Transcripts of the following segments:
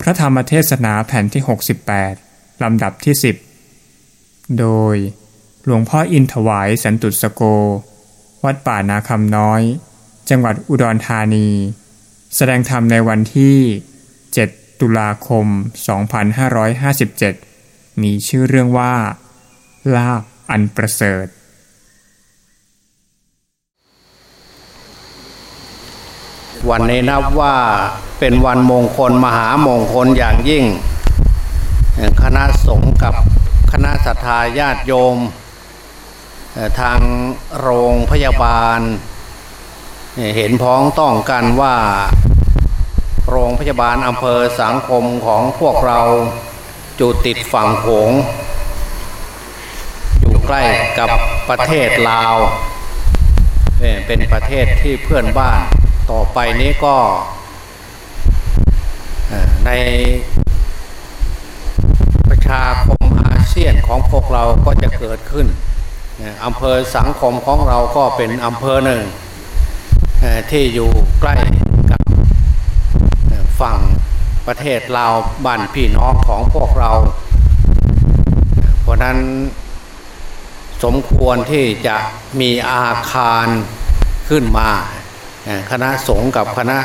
พระธรรมเทศนาแผ่นที่ 68 ลำดับที่ 10 โดยหลวงพ่ออินถวายสันตุสโก วัดป่านาคำน้อย จังหวัดอุดรธานี แสดงธรรมในวันที่ 7 ตุลาคม 2557 มีชื่อเรื่องว่า ลาบอันประเสริฐ วันนี้นับว่าเป็นวันมงคลมหามงคลอย่างยิ่ง คณะสงฆ์กับคณะสัตยาญาติโยม ทางโรงพยาบาล เห็นพ้องต้องกันว่า โรงพยาบาลอำเภอสังคมของพวกเราจูติดฝั่งโขงอยู่ใกล้กับประเทศลาว เป็นประเทศที่เพื่อนบ้าน ต่อไปนี้ก็ในประชาคมอาเซียนของพวกเราก็จะเกิดขึ้นอำเภอสังคมของเราก็เป็นอำเภอหนึ่งที่อยู่ใกล้กับฝั่งประเทศลาวบ้านพี่น้องของพวกเรา เพราะนั้นสมควรที่จะมีอาคารขึ้นมา คณะสงฆ์กับคณะ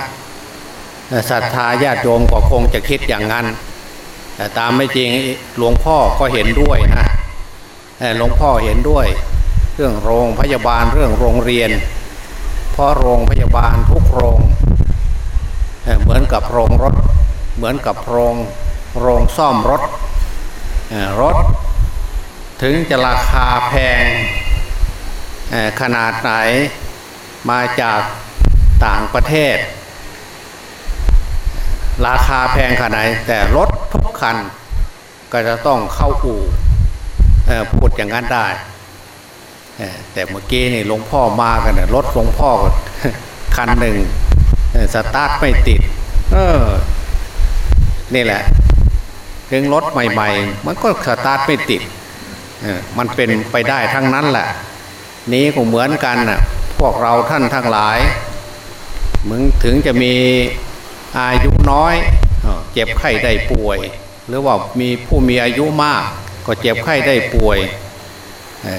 ศรัทธาญาติโยมก็คงจะคิดอย่างนั้น แต่ตามไม่จริงหลวงพ่อก็เห็นด้วยนะหลวงพ่อเห็นด้วย เรื่องโรงพยาบาลเรื่องโรงเรียน เพราะโรงพยาบาลทุกโรงเหมือนกับโรงรถ เหมือนกับโรงโรงซ่อมรถรถ ถึงจะราคาแพงขนาดไหนมาจาก ต่างประเทศ ราคาแพงขนาดไหนแต่รถทุกคันก็จะต้องเข้าอู่พูดอย่างนั้นได้แต่เมื่อกี้นี่หลวงพ่อมากันนรถหลวงพ่อคันหนึ่งสตาร์ทไม่ติด เออ นี่แหละถึงรถใหม่ ๆ มันก็สตาร์ทไม่ติดมันเป็นไปได้ทั้งนั้นแหละ นี้ก็เหมือนกันน่ะพวกเราท่านทั้งหลาย มึงถึงจะมีอายุน้อย เจ็บไข้ได้ป่วย หรือว่ามีผู้มีอายุมาก ก็เจ็บไข้ได้ป่วย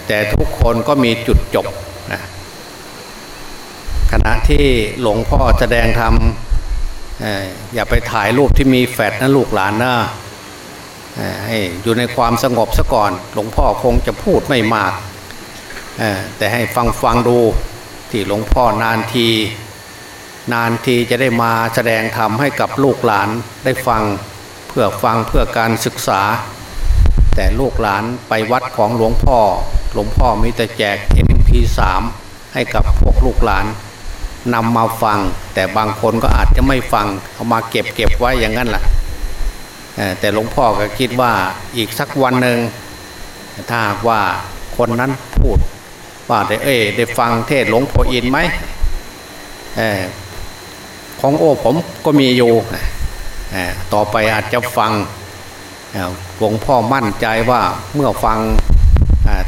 แต่ทุกคนก็มีจุดจบนะขณะที่หลวงพ่อแสดงธรรมอย่าไปถ่ายรูปที่มีแฟดนะลูกหลานนะให้อยู่ในความสงบซะก่อน หลวงพ่อคงจะพูดไม่มาก แต่ให้ฟังฟังดูที่หลวงพ่อนานที นานทีจะได้มาแสดงธรรมให้กับลูกหลานได้ฟังเพื่อฟังเพื่อการศึกษา แต่ลูกหลานไปวัดของหลวงพ่อ หลวงพ่อมีแต่แจก MP3 ให้กับพวกลูกหลานนำมาฟัง แต่บางคนก็อาจจะไม่ฟังเอามาเก็บเก็บไว้อย่างนั้นแหละแต่หลวงพ่อก็คิดว่าอีกสักวันหนึ่งถ้าว่าคนนั้นพูดว่าได้เอ้ได้ฟังเทศหลวงพ่ออินไหม ของโอ้ผมก็มีอยู่ต่อไปอาจจะฟังหลวงพ่อมั่นใจว่าเมื่อฟัง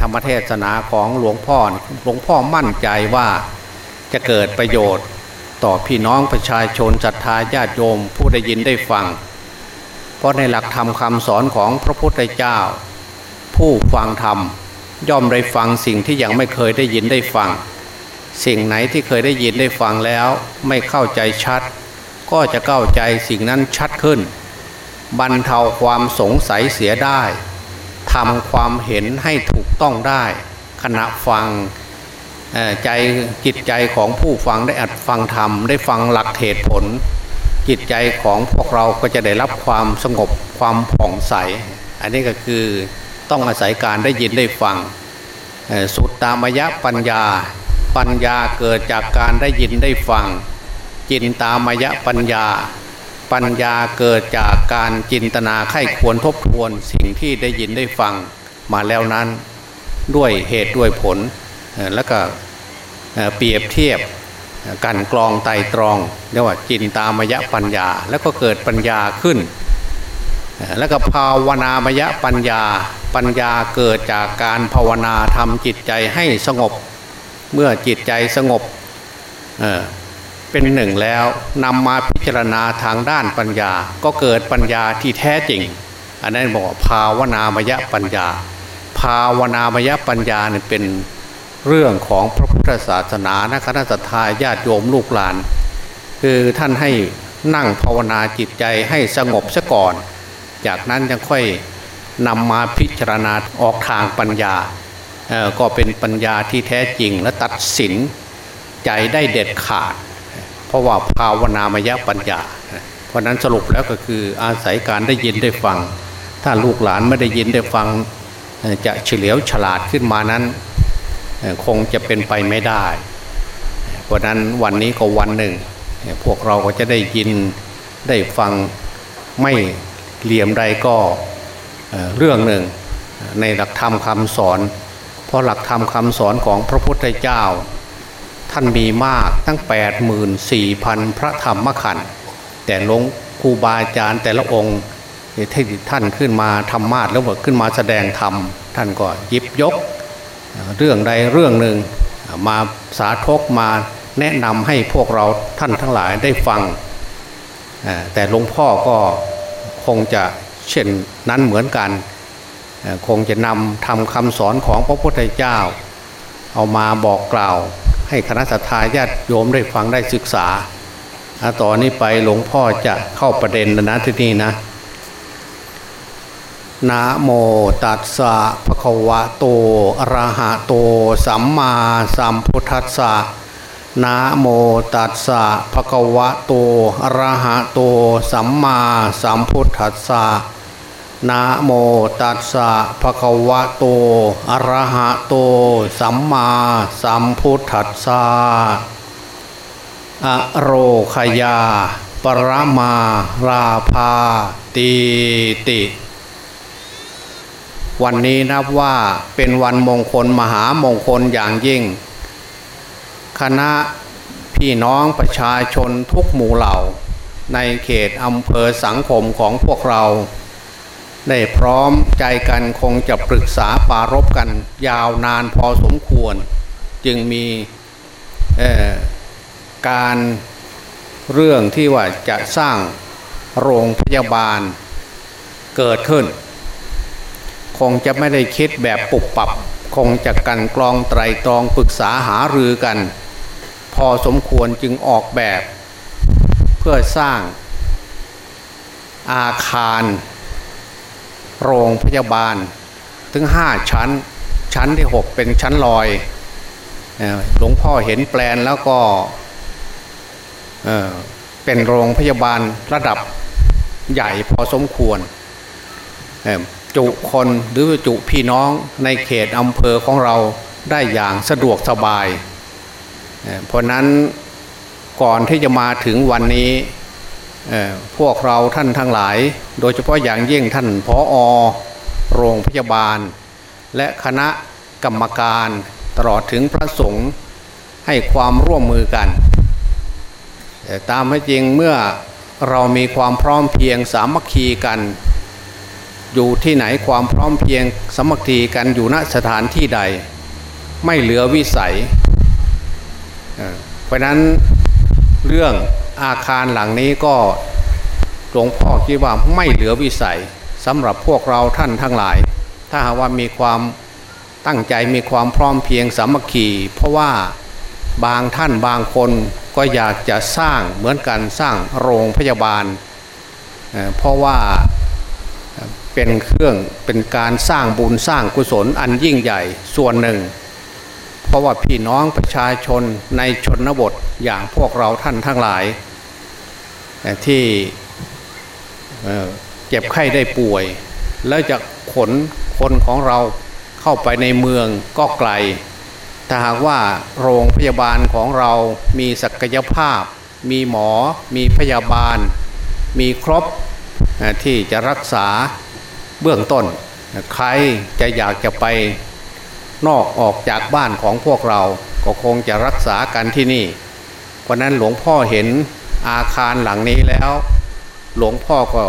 ธรรมเทศนาของหลวงพ่อหลวงพ่อมั่นใจว่าจะเกิดประโยชน์ต่อพี่น้องประชาชนศรัทธาญาติโยมผู้ได้ยินได้ฟัง เพราะในหลักธรรมคำสอนของพระพุทธเจ้า ผู้ฟังธรรมย่อมได้ฟังสิ่งที่ยังไม่เคยได้ยินได้ฟัง สิ่งไหนที่เคยได้ยินได้ฟังแล้ว ไม่เข้าใจชัด ก็จะเข้าใจสิ่งนั้นชัดขึ้น บรรเทาความสงสัยเสียได้ทำความเห็นให้ถูกต้องได้ ขณะฟังใจจิตใจของผู้ฟังได้อัดฟังธรรมได้ฟังหลักเหตุผล จิตใจของพวกเราก็จะได้รับความสงบความผ่องใส อันนี้ก็คือต้องอาศัยการได้ยินได้ฟังสุดตามยะปัญญา ปัญญาเกิดจากการได้ยินได้ฟัง จินตามยะปัญญา ปัญญาเกิดจากการจินตนาไข้ควรทบทวนสิ่งที่ได้ยินได้ฟังมาแล้วนั้นด้วยเหตุด้วยผลแล้วก็เปรียบเทียบกันกรองไตตรองเรียกว่าจินตามยะปัญญา แล้วก็เกิดปัญญาขึ้น แล้วก็ภาวนามยะปัญญาปัญญาเกิดจากการภาวนาทำจิตใจให้สงบ เมื่อจิตใจสงบเป็นหนึ่งแล้วนำมาพิจารณาทางด้านปัญญา ก็เกิดปัญญาที่แท้จริง อันนั้นบอกภาวนามยปัญญา ภาวนามยปัญญาเนี่ยเป็นเรื่องของพระพุทธศาสนานะคณะสัตยาญาติโยมลูกหลาน คือท่านให้นั่งภาวนาจิตใจให้สงบซะก่อน จากนั้นยังค่อยนำมาพิจารณาออกทางปัญญา ก็เป็นปัญญาที่แท้จริงและตัดสินใจได้เด็ดขาด เพราะว่าภาวนามยปัญญา เพราะนั้นสรุปแล้วก็คืออาศัยการได้ยินได้ฟัง ถ้าลูกหลานไม่ได้ยินได้ฟังจะเฉลียวฉลาดขึ้นมานั้น คงจะเป็นไปไม่ได้ เพราะนั้นวันนี้ก็วันหนึ่ง พวกเราก็จะได้ยินได้ฟังไม่เหลี่ยมใดก็เรื่องหนึ่งในหลักธรรมคำสอน เพราะหลักธรรมคำสอนของพระพุทธเจ้า ท่านมีมากตั้ง 8 4 0 0 0 พระธรรมขันธ์แต่หลวงครูบาอาจารย์แต่ละองค์ที่ท่านขึ้นมาธรรมาสแล้วขึ้นมาแสดงธรรมท่านก็ยิบยก เรื่องใดเรื่องหนึ่งมาสาธกมาแนะนำให้พวกเราท่านทั้งหลายได้ฟัง แต่หลวงพ่อก็คงจะเช่นนั้นเหมือนกัน คงจะนำทำคำสอนของพระพุทธเจ้า เอามาบอกกล่าว ให้คณะสัตยาติโยมได้ฟังได้ศึกษาต่อนนี้ไปหลวงพ่อจะเข้าประเด็นนะที่นี่นะนะโมตัสสะภะคะวะโตอะระหะโต สัมมาสัมพุทธัสสะนะโมตัสสะภะคะวะโตอะระหะโต สัมมาสัมพุทธัสสะ นะโมตัสสะภะคะวะโตอะระหะโต สัมมาสัมพุทธัสสะอะโรคยา ปรมาราภาตีติ วันนี้นับว่าเป็นวันมงคลมหามงคลอย่างยิ่ง คณะพี่น้องประชาชนทุกหมู่เหล่า ในเขตอำเภอสังคมของพวกเรา ได้พร้อมใจกันคงจะปรึกษาปารบกันยาวนานพอสมควร จึงมีการเรื่องที่ว่าจะสร้างโรงพยาบาลเกิดขึ้น คงจะไม่ได้คิดแบบปุบปับ คงจะกันกรองไตรตรองปรึกษาหารือกัน พอสมควรจึงออกแบบ เพื่อสร้างอาคาร โรงพยาบาลถึงห้าชั้น ชั้นที่หกเป็นชั้นลอยหลวงพ่อเห็นแปลนแล้วก็เป็นโรงพยาบาลระดับใหญ่พอสมควร จุคนหรือจุพี่น้องในเขตอำเภอของเราได้อย่างสะดวกสบาย เพราะนั้นก่อนที่จะมาถึงวันนี้ พวกเราท่านทั้งหลาย โดยเฉพาะอย่างยิ่งท่านพออโรงพยาบาล และคณะกรรมการตลอดถึงพระสงฆ์ให้ความร่วมมือกัน ตามให้จริงเมื่อเรามีความพร้อมเพียงสามัคคีกัน อยู่ที่ไหนความพร้อมเพียงสามัครีกันอยู่ณสถานที่ใด ไม่เหลือวิสัยเพราะนั้นเรื่อง อาคารหลังนี้ก็หลวงพ่อคิดว่าไม่เหลือวิสัยสำหรับพวกเราท่านทั้งหลาย ถ้าหากว่ามีความตั้งใจมีความพร้อมเพียงสามัคคีเพราะว่าบางท่านบางคนก็อยากจะสร้างเหมือนกันสร้างโรงพยาบาล เพราะว่าเป็นเครื่องเป็นการสร้างบุญสร้างกุศลอันยิ่งใหญ่ส่วนหนึ่ง เพราะว่าพี่น้องประชาชนในชนบทอย่างพวกเราท่านทั้งหลาย ที่เจ็บไข้ได้ป่วย แล้วจะขนคนของเราเข้าไปในเมืองก็ไกล ถ้าหากว่าโรงพยาบาลของเรามีศักยภาพ มีหมอ มีพยาบาล มีครบที่จะรักษาเบื้องต้น ใครจะอยากจะไปนอกออกจากบ้านของพวกเราก็คงจะรักษากันที่นี่เพราะนั้นหลวงพ่อเห็น อาคารหลังนี้แล้ว หลวงพ่อก็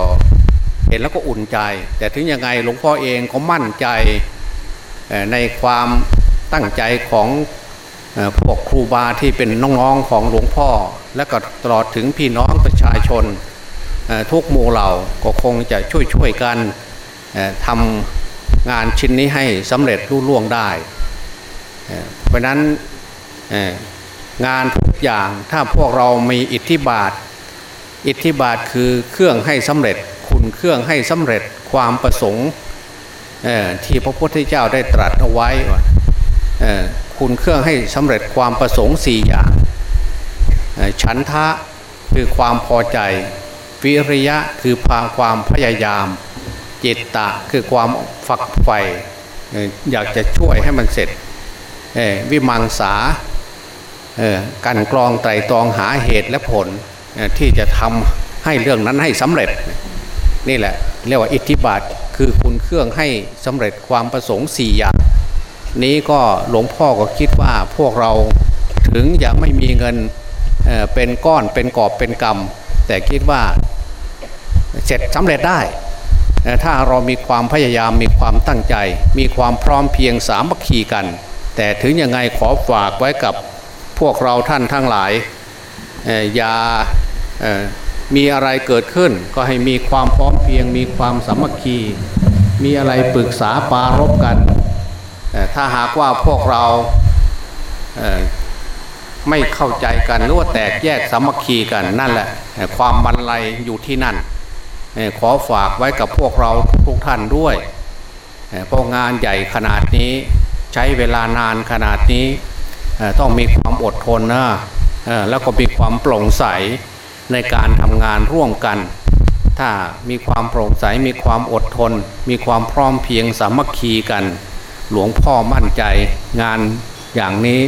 เห็นแล้วก็อุ่นใจ แต่ถึงยังไงหลวงพ่อเองก็มั่นใจในความตั้งใจของพวกครูบาที่เป็นน้องๆของหลวงพ่อ และก็ตลอดถึงพี่น้องประชาชนทุกหมู่เหล่าก็คงจะช่วยๆกันทำงานชิ้นนี้ให้สำเร็จรุ่ล่วงได้ เพราะนั้น งานทุกอย่างถ้าพวกเรามีอิทธิบาท อิทธิบาทคือเครื่องให้สำเร็จ คุณเครื่องให้สำเร็จความประสงค์ที่พระพุทธเจ้าได้ตรัสเอาไว้คุณเครื่องให้สำเร็จความประสงค์สี่อย่างฉันทะคือความพอใจ วิริยะคือพาความพยายาม จิตตะคือความฝักใฝ่อยากจะช่วยให้มันเสร็จวิมังสา การกรองไตรตรองหาเหตุและผลที่จะทำให้เรื่องนั้นให้สำเร็จ นี่แหละเรียกว่าอิทธิบาทคือคุณเครื่องให้สำเร็จความประสงค์สี่อย่าง นี้ก็หลวงพ่อก็คิดว่าพวกเราถึงยังไม่มีเงินเป็นก้อนเป็นกอบเป็นกำแต่คิดว่าเสร็จสำเร็จได้ถ้าเรามีความพยายามมีความตั้งใจ มีความพร้อมเพียงสามัคคีกัน แต่ถึงยังไงขอฝากไว้กับ พวกเราท่านทั้งหลายอย่ามีอะไรเกิดขึ้นก็ให้มีความพร้อมเพียง มีความสามัคคี มีอะไรปรึกษาปารบกัน ถ้าหากว่าพวกเราไม่เข้าใจกันหรือว่าแตกแยกสามัคคีกันนั่นแหละความบรรลัยอยู่ที่นั่น ขอฝากไว้กับพวกเราทุกท่านด้วยเพราะงานใหญ่ขนาดนี้ใช้เวลานานขนาดนี้ ต้องมีความอดทนนะแล้วก็มีความโปร่งใสในการทำงานร่วมกัน ถ้ามีความโปร่งใสมีความอดทน มีความพร้อมเพียงสามัคคีกัน หลวงพ่อมั่นใจงานอย่างนี้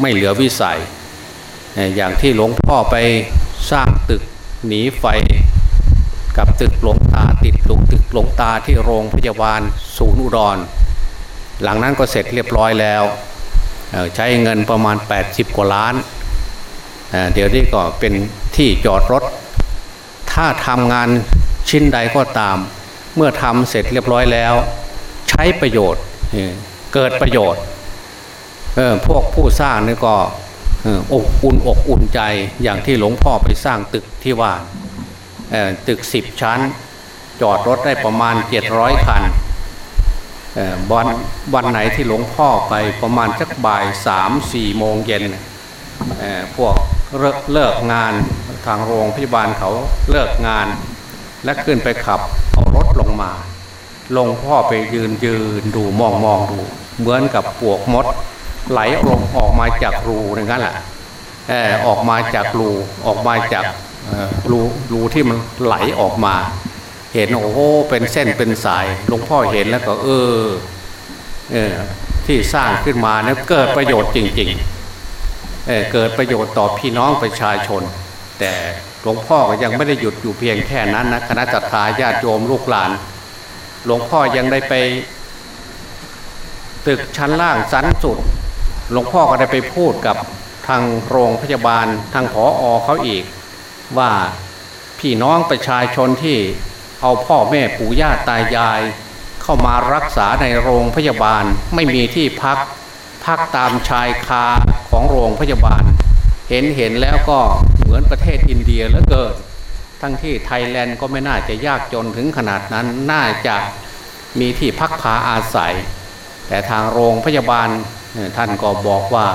ไม่เหลือวิสัย อย่างที่หลวงพ่อไปสร้างตึกหนีไฟ กับตึกหลวงตาติดหลงตึกหลวงตาที่โรงพยาบาลศูนย์อุดร หลังนั้นก็เสร็จเรียบร้อยแล้ว ใช้เงินประมาณ 80 กว่าล้านเดี๋ยวนี้ก็เป็นที่จอดรถ ถ้าทำงานชิ้นใดก็ตาม เมื่อทำเสร็จเรียบร้อยแล้ว ใช้ประโยชน์เกิดประโยชน์พวกผู้สร้างนี่ก็อกอุ่นอกอุ่นใจอย่างที่หลวงพ่อไปสร้างตึกที่ว่าตึกสิบชั้น จอดรถได้ประมาณเจ็ดร้อยคัน วันวันไหนที่หลวงพ่อไปประมาณสักบ่ายสามสี่โมงเย็นพวกเลิกงานทางโรงพยาบาลเขาเลิกงาน และขึ้นไปขับเอารถลงมาลงพ่อไปยืนยืนดูมองมองดู เหมือนกับปวกมด ไหลลงออกมาจากรูอย่างนั้นแหละออกมาจากรูออกมาจากรูรูที่มันไหลออกมา เห็นโอ้โหเป็นเส้นเป็นสายหลวงพ่อเห็นแล้วก็ เออเออที่สร้างขึ้นมาเนี่ยเกิดประโยชน์จริงๆเเกิดประโยชน์ต่อพี่น้องประชาชน แต่หลวงพ่อก็ยังไม่ได้หยุดอยู่เพียงแค่นั้นนะคณะจัตตาญาติโยมลูกหลาน หลวงพ่อยังได้ไป ตึกชั้นล่างสั้นสุด หลวงพ่อก็ได้ไปพูดกับทางโรงพยาบาลทางผออเขาอีก ว่าพี่น้องประชาชนที่ เอาพ่อแม่ปู่ย่าตายาย เข้ามารักษาในโรงพยาบาลไม่มีที่พัก พักตามชายคาของโรงพยาบาล เห็นเห็นแล้วก็เหมือนประเทศอินเดียเหลือเกินทั้งที่ไทยแลนด์ก็ไม่น่าจะยากจนถึงขนาดนั้นน่าจะมีที่พักผาอาศัย แต่ทางโรงพยาบาลท่านก็บอกว่า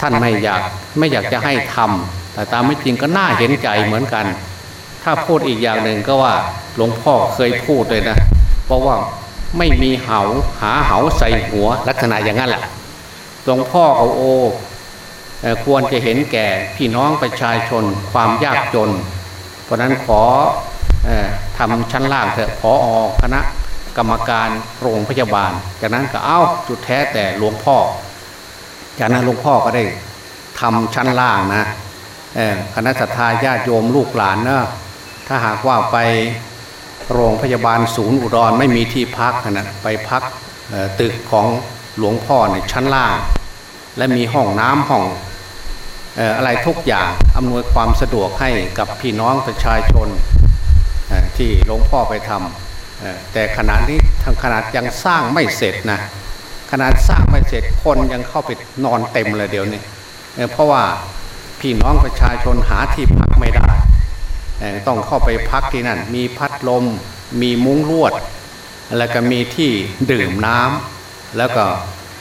ท่านไม่อยากไม่อยากจะให้ทำแต่ตามไม่จริงก็น่าเห็นใจเหมือนกัน ถ้าพูดอีกอย่างหนึ่งก็ว่าหลวงพ่อเคยพูดเลยนะ เพราะว่าไม่มีเหาหาเหาใส่หัวลักษณะอย่างนั้นแหละหลวงพ่อเอาโอควรจะเห็นแก่พี่น้องประชาชนความยากจน เพราะนั้นขอทำชั้นล่างเถอะพออคณะกรรมการโรงพยาบาล จากนั้นก็เอาจุดแท้แต่หลวงพ่อ จากนั้นหลวงพ่อก็ได้ทำชั้นล่างนะคณะสัตยาญาติโยมลูกหลานเนาะ ถ้าหากว่าไปโรงพยาบาลศูนย์อุดรไม่มีที่พักนะไปพักตึกของหลวงพ่อในชั้นล่าง และมีห้องน้ำห้องอะไรทุกอย่างอำนวยความสะดวกให้กับพี่น้องประชาชนที่หลวงพ่อไปทำแต่ขณะนี้ทางขนาดยังสร้างไม่เสร็จนะขนาดสร้างไม่เสร็จคนยังเข้าไปนอนเต็มเลยเดี๋ยวนี้เพราะว่าพี่น้องประชาชนหาที่พักไม่ได้ ต้องเข้าไปพักที่นั่น มีพัดลม มีมุ้งลวด แล้วก็มีที่ดื่มน้ำแล้วก็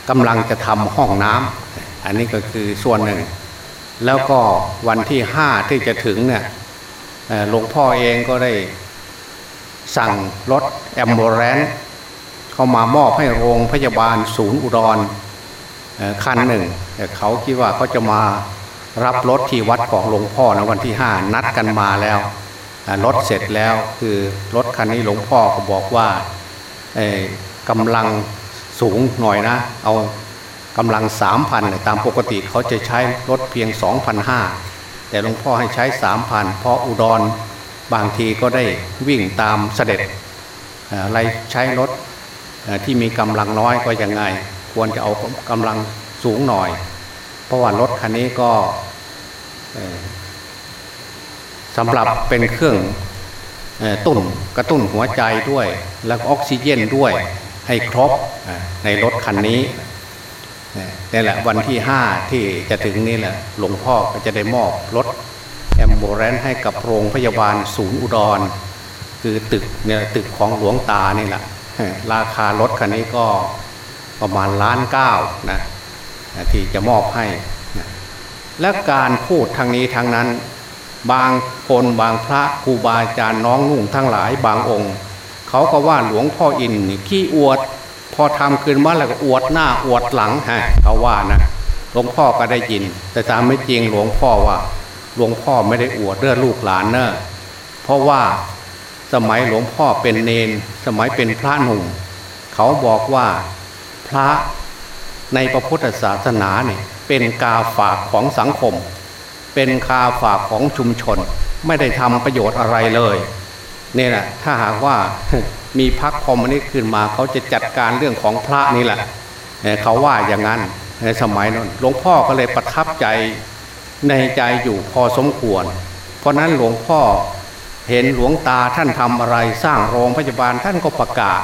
กำลังจะทำห้องน้ำอันนี้ก็คือส่วนหนึ่ง แล้วก็วันที่ห้าที่จะถึงเนี่ยหลวงพ่อเองก็ได้สั่งรถแอมโบเรนเข้ามามอบให้โรงพยาบาลศูนย์อุดรคันหนึ่งเขาคิดว่าเขาจะมา รับรถที่วัดของหลวงพ่อนะวันที่ห้านัดกันมาแล้วรถเสร็จแล้วคือรถคันนี้หลวงพ่อก็บอกว่ากำลังสูงหน่อยนะ เอากำลังสามพันตามปกติเขาจะใช้รถเพียงสองพันห้าแต่หลวงพ่อให้ใช้สามพันเพราะอุดรบางทีก็ได้วิ่งตามเสด็จอะไรใช้รถที่มีกำลังน้อยก็ยังไง ควรจะเอากำลังสูงหน่อย เพราะว่ารถคันนี้ก็สำหรับเป็นเครื่องตุ่นกระตุ้นหัวใจด้วย แล้วออกซิเจนด้วยให้ครบในรถคันนี้นี่แหละวันที่ห้าที่จะถึงนี่แหละหลวงพ่อก็จะได้มอบรถแอมโบเรนให้กับโรงพยาบาลศูนย์อุดร คือตึกเนี่ยตึกของหลวงตานี่แหละราคารถคันนี้ก็ประมาณล้านเก้านะ ที่จะมอบให้ และการพูดทางนี้ทางนั้น บางคนบางพระครูบาอาจารย์น้องนุ่งทั้งหลายบางองค์ เขาก็ว่าหลวงพ่ออินขี้อวด พอทำคืนมาแล้วก็อวดหน้าอวดหลังฮะเขาว่านะหลวงพ่อก็ได้ยิน แต่ตามไม่จริงหลวงพ่อว่า หลวงพ่อไม่ได้อวดเรื่องลูกหลานเนอะเพราะว่าสมัยหลวงพ่อเป็นเนน สมัยเป็นพระหนุ่ม เขาบอกว่าพระ ในพระพุทธศาสนาเนี่ยเป็นกาฝากของสังคม เป็นคาฝากของชุมชน ไม่ได้ทำประโยชน์อะไรเลยเนี่ยแหละถ้าหากว่ามีพักคอมมิวนิสต์ขึ้นมาเขาจะจัดการเรื่องของพระนี่แหละเขาว่าอย่างนั้นในสมัยนั้นหลวงพ่อก็เลยประทับใจในใจอยู่พอสมควร เพราะนั้นหลวงพ่อเห็นหลวงตาท่านทำอะไรสร้างโรงพยาบาลท่านก็ประกาศ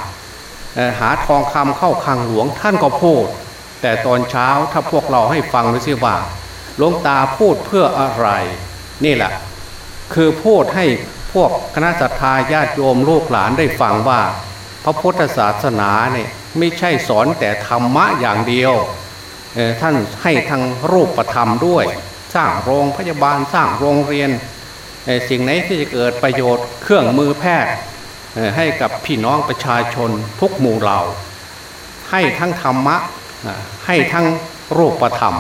หาทองคำเข้าคลังหลวงท่านก็พูด แต่ตอนเช้าถ้าพวกเราให้ฟังดูสิว่าหลวงตาพูดเพื่ออะไร นี่แหละ คือพูดให้พวกคณะสัตยาญาติโยมลูกหลานได้ฟังว่า พระพุทธศาสนาเนี่ยไม่ใช่สอนแต่ธรรมะอย่างเดียวท่านให้ทางรูปธรรมด้วย สร้างโรงพยาบาลสร้างโรงเรียน สิ่งไหนที่จะเกิดประโยชน์เครื่องมือแพทย์ให้กับพี่น้องประชาชนทุกหมู่เหล่า ให้ทั้งธรรมะ ให้ทั้งรูปธรรม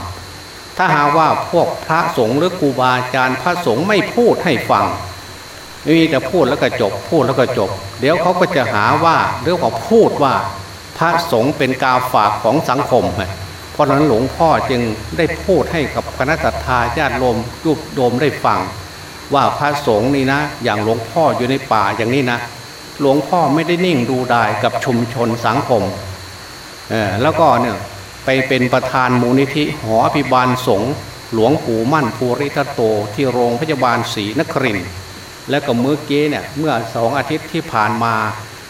ถ้าหาว่าพวกพระสงฆ์หรือครูบาอาจารย์พระสงฆ์ไม่พูดให้ฟังม่มีแต่พูดแล้วก็จบ พูดแล้วก็จบ เดี๋ยวเขาก็จะหาว่าเรื่องของพูดว่าพระสงฆ์เป็นกาฝากของสังคม เพราะนั้นหลวงพ่อจึงได้พูดให้กับคณะทาญาติโยมยุบโยมได้ฟัง ว่าพระสงฆ์นี่นะ อย่างหลวงพ่ออยู่ในป่าอย่างนี้นะ หลวงพ่อไม่ได้นิ่งดูดายกับชุมชนสังคมเออแล้วก็เนี่ย ไปเป็นประธานมูลนิธิหอพิบาลสงฆ์หลวงปู่มั่นภูริทัตโตที่โรงพยาบาลศรีนครินและก็เมื่อกี้เนี่ยเมื่อสองอาทิตย์ที่ผ่านมา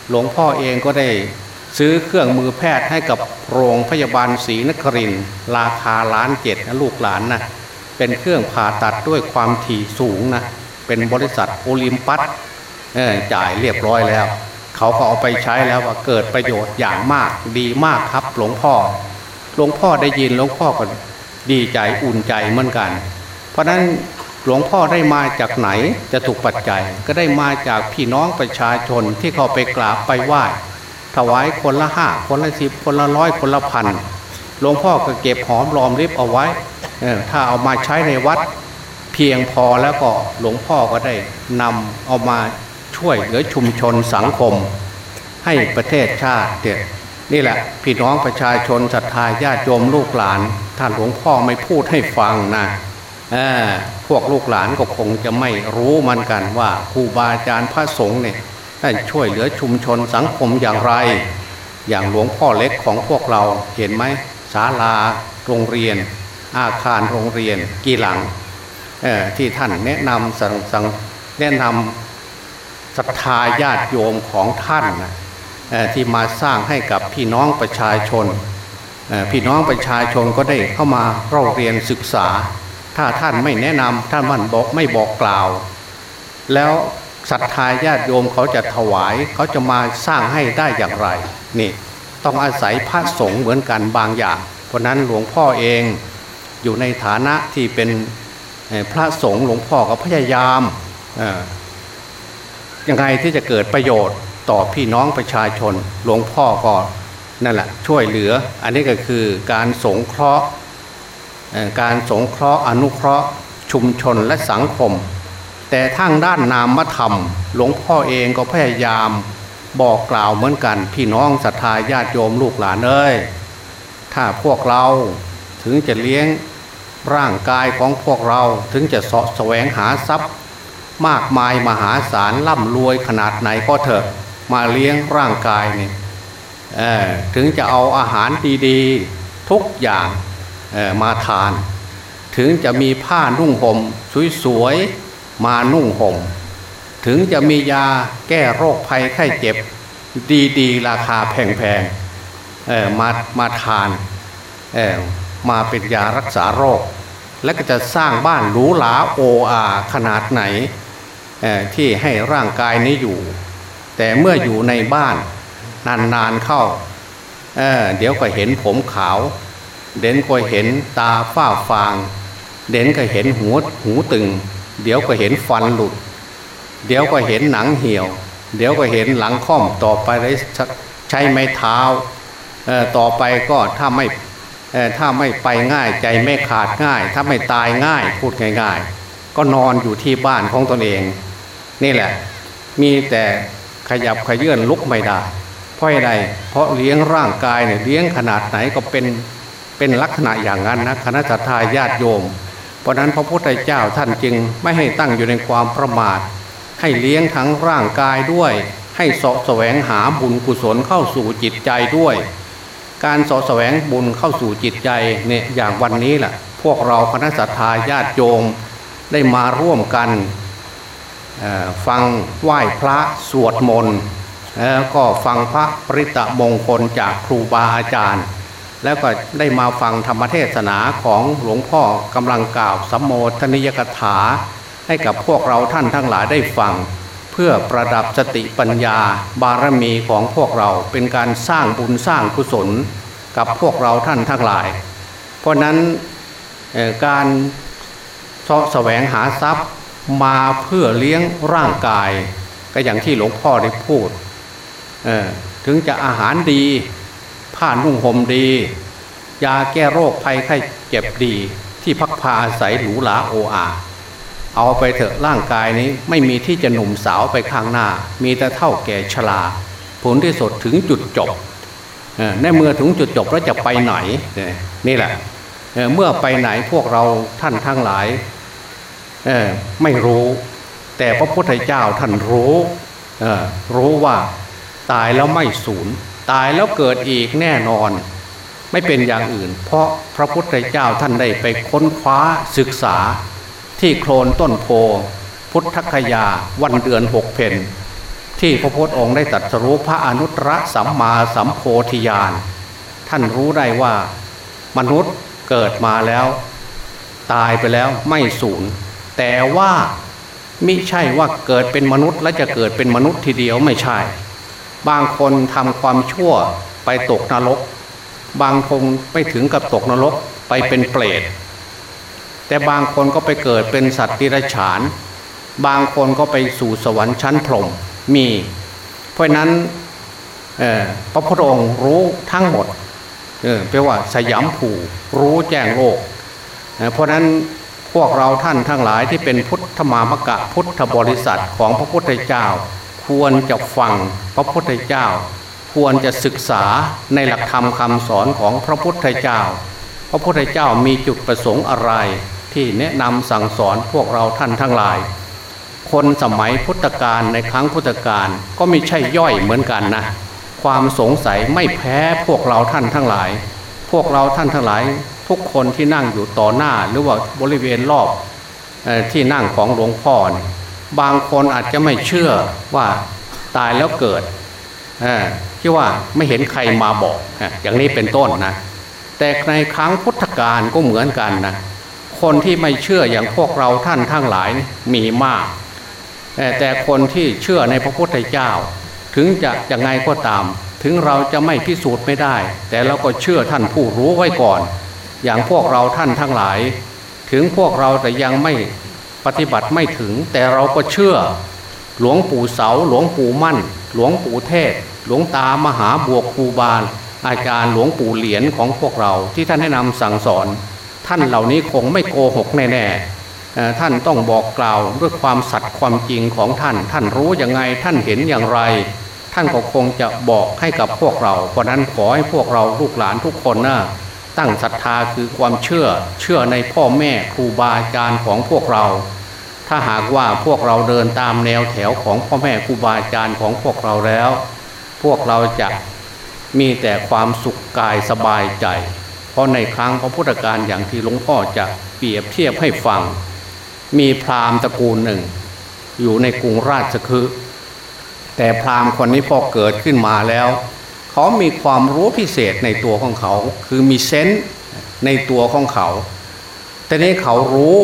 หลวงพ่อเองก็ได้ซื้อเครื่องมือแพทย์ให้กับโรงพยาบาลศรีนครินราคาล้านเจ็ดนะลูกหลานนะเป็นเครื่องผ่าตัดด้วยความถี่สูงนะเป็นบริษัทโอลิมปัสจ่ายเรียบร้อยแล้ว เขาก็เอาไปใช้แล้วว่าเกิดประโยชน์อย่างมากดีมากครับหลวงพ่อ หลวงพ่อได้ยินหลวงพ่อก็ดีใจอุ่นใจเหมือนกัน เพราะนั้นหลวงพ่อได้มาจากไหนจะถูกปัจจัยก็ได้มาจากพี่น้องประชาชนที่เขาไปกราบไปไหว้ถวายคนละห้าคนละสิบคนละร้อยคนละพันหลวงพ่อก็เก็บหอมรอมริบเอาไว้ถ้าเอามาใช้ในวัดเพียงพอแล้วก็หลวงพ่อก็ได้นำเอามาช่วยเหลือชุมชนสังคม ให้ประเทศชาติเด็ด นี่แหละ พี่น้องประชาชนศรัทธาญาติโยมลูกหลาน ท่านหลวงพ่อไม่พูดให้ฟังนะพวกลูกหลานก็คงจะไม่รู้มันกันว่าครูบาอาจารย์พระสงฆ์เนี่ยท่านช่วยเหลือชุมชนสังคมอย่างไร อย่างหลวงพ่อเล็กของพวกเราเห็นไหมศาลาโรงเรียน อาคารโรงเรียนกี่หลังที่ท่านแนะนำสั่งสั่งแนะนำศรัทธาญาติโยมของท่านนะ ที่มาสร้างให้กับพี่น้องประชาชน พี่น้องประชาชนก็ได้เข้ามาเร่าเรียนศึกษา ถ้าท่านไม่แนะนำท่านมันบอกไม่บอกกล่าว แล้วศรัทธาญาติโยมเขาจะถวายเขาจะมาสร้างให้ได้อย่างไรนี่ต้องอาศัยพระสงฆ์เหมือนกันบางอย่าง เพราะนั้นหลวงพ่อเองอยู่ในฐานะที่เป็นพระสงฆ์หลวงพ่อก็พยายามยังไงที่จะเกิดประโยชน์ ต่อพี่น้องประชาชน หลวงพ่อก็นั่นแหละช่วยเหลือ อันนี้ก็คือการสงเคราะห์การสงเคราะห์อนุเคราะห์ชุมชนและสังคม แต่ทางด้านนามธรรม หลวงพ่อเองก็พยายามบอกกล่าวเหมือนกัน พี่น้องศรัทธาญาติโยมลูกหลานเอ้ยถ้าพวกเราถึงจะเลี้ยงร่างกายของพวกเราถึงจะสะแสวงหาทรัพย์ มากมายมหาศาลร่ำรวยขนาดไหนก็เถอะ มาเลี้ยงร่างกายนี่ถึงจะเอาอาหารดีๆทุกอย่างมาทาน ถึงจะมีผ้านุ่งห่มสวยๆมานุ่งห่ม ถึงจะมียาแก้โรคภัยไข้เจ็บ ดีๆ ราคาแพงๆมามาทานมาเป็นยารักษาโรค และก็จะสร้างบ้านหรูหราโออาขนาดไหนที่ให้ร่างกายนี้อยู่ แต่เมื่ออยู่ในบ้านนานๆเข้าเเดี๋ยวก็เห็นผมขาว เด่นก็เห็นตาฝ้าฟาง เด่นก็เห็นหัวหูตึง เดี๋ยวก็เห็นฟันหลุด เดี๋ยวก็เห็นหนังเหี่ยว เดี๋ยวก็เห็นหลังค่อมต่อไปใช้ไม้เท้าต่อไปก็ถ้าไม่ถ้าไม่ไปง่ายใจไม่ขาดง่าย ถ้าไม่ตายง่ายพูดง่าย ๆ ก็นอนอยู่ที่บ้านของตนเอง นี่แหละ มีแต่ ขยับขยื่นลุกไม่ได้ เพราะอะไรเพราะเลี้ยงร่างกายเนี่ยเลี้ยงขนาดไหนก็เป็นเป็นลักษณะอย่างนั้นนะคณะทาญาติโยม เพราะนั้นพระพุทธเจ้าท่านจึงไม่ให้ตั้งอยู่ในความประมาท ให้เลี้ยงทั้งร่างกายด้วย ให้สะแสวงหาบุญกุศลเข้าสู่จิตใจด้วย การสอแสวงบุญเข้าสู่จิตใจเนี่ยอย่างวันนี้แหละพวกเราคณะสัตยาญาติโยมได้มาร่วมกัน ฟังไหว้พระสวดมนต์แล้วก็ฟังพระปริตะมงคลจากครูบาอาจารย์ แล้วก็ได้มาฟังธรรมเทศนาของหลวงพ่อกำลังกล่าวสัมโมทนิยกถา ให้กับพวกเราท่านทั้งหลายได้ฟัง เพื่อประดับสติปัญญาบารมีของพวกเราเป็นการสร้างบุญสร้างกุศล กับพวกเราท่านทั้งหลาย เพราะนั้นการสาะแสวงหาทรัพย์ มาเพื่อเลี้ยงร่างกาย ก็อย่างที่หลวงพ่อได้พูดถึงจะอาหารดี ผ้านุ่งห่มดี ยาแก้โรคภัยไข้เจ็บดี ที่พักพาอาศัยหรูหราโออาเอาไปเถอะร่างกายนี้ไม่มีที่จะหนุ่มสาวไปข้างหน้า มีแต่เท่าแก่ชรา ผลที่สุดถึงจุดจบในเมื่อถึงจุดจบแล้วจะไปไหนนี่แหละเมื่อไปไหนพวกเราท่านทั้งหลาย ไม่รู้ แต่พระพุทธเจ้าท่านรู้รู้ว่าตายแล้วไม่สูญตายแล้วเกิดอีกแน่นอน ไม่เป็นอย่างอื่น เพราะพระพุทธเจ้าท่านได้ไปค้นคว้าศึกษา ที่โคลนต้นโพพุทธคยาวันเดือนหกเพนที่พระพุทธองค์ได้ตรัสรู้พระอนุตตรสัมมาสัมโพธิญาณท่านรู้ได้ว่า มนุษย์เกิดมาแล้ว ตายไปแล้วไม่สูญ แต่ว่ามิใช่ว่าเกิดเป็นมนุษย์ และจะเกิดเป็นมนุษย์ทีเดียวไม่ใช่ บางคนทำความชั่วไปตกนรก บางคนไปถึงกับตกนรกไปเป็นเปรตแต่บางคนก็ไปเกิดเป็นสัตว์ที่ไรฉาน บางคนก็ไปสู่สวรรค์ชั้นพรหมมี เพราะนั้นพระพุทธองค์รู้ทั้งหมดแปลว่าสยามผูรู้แจ้งโลก เพราะนั้น พวกเราท่านทั้งหลายที่เป็นพุทธมามกะพุทธบริษัทของพระพุทธเจ้า ควรจะฟังพระพุทธเจ้า ควรจะศึกษาในหลักธรรมคำสอนของพระพุทธเจ้า พระพุทธเจ้ามีจุดประสงค์อะไร ที่แนะนำสั่งสอนพวกเราท่านทั้งหลาย คนสมัยพุทธกาลในครั้งพุทธกาลก็ไม่ใช่ย่อยเหมือนกันนะ ความสงสัยไม่แพ้พวกเราท่านทั้งหลาย พวกเราท่านทั้งหลาย ทุกคนที่นั่งอยู่ต่อหน้า หรือว่าบริเวณรอบที่นั่งของหลวงพ่อ บางคนอาจจะไม่เชื่อว่าตายแล้วเกิดที่ว่าไม่เห็นใครมาบอกอย่างนี้เป็นต้นนะ แต่ในครั้งพุทธกาลก็เหมือนกันนะคนที่ไม่เชื่ออย่างพวกเราท่านทั้งหลายมีมาก แต่คนที่เชื่อในพระพุทธเจ้า ถึงจะยังไงก็ตาม ถึงเราจะไม่พิสูจน์ไม่ได้ แต่เราก็เชื่อท่านผู้รู้ไว้ก่อน อย่างพวกเราท่านทั้งหลาย ถึงพวกเราแต่ยังไม่ปฏิบัติไม่ถึง แต่เราก็เชื่อ หลวงปู่เสา หลวงปู่มั่น หลวงปู่เทศ หลวงตามหาบวกครูบาลอาจารย์หลวงปู่เหรียญของพวกเราที่ท่านให้นำสั่งสอน ท่านเหล่านี้คงไม่โกหกแน่ๆท่านต้องบอกกล่าวด้วยความสัตย์ความจริงของท่าน ท่านรู้ยังไงท่านเห็นอย่างไร ท่านก็คงจะบอกให้กับพวกเรา เพราะนั้นขอให้พวกเราลูกหลานทุกคนนะ ตั้งศรัทธาคือความเชื่อเชื่อในพ่อแม่ครูบาอาจารย์ของพวกเรา ถ้าหากว่าพวกเราเดินตามแนวแถวของพ่อแม่ครูบาอาจารย์ของพวกเราแล้ว พวกเราจะมีแต่ความสุขกายสบายใจ เพราะในครั้งพระพุทธการอย่างที่หลวงพ่อจะเปรียบเทียบให้ฟัง มีพราหมณ์ตระกูลหนึ่ง อยู่ในกรุงราชคฤห์แต่พราหมณ์คนนี้พอเกิดขึ้นมาแล้ว เขามีความรู้พิเศษในตัวของเขา คือมีเซนส์ในตัวของเขา แต่นี้เขารู้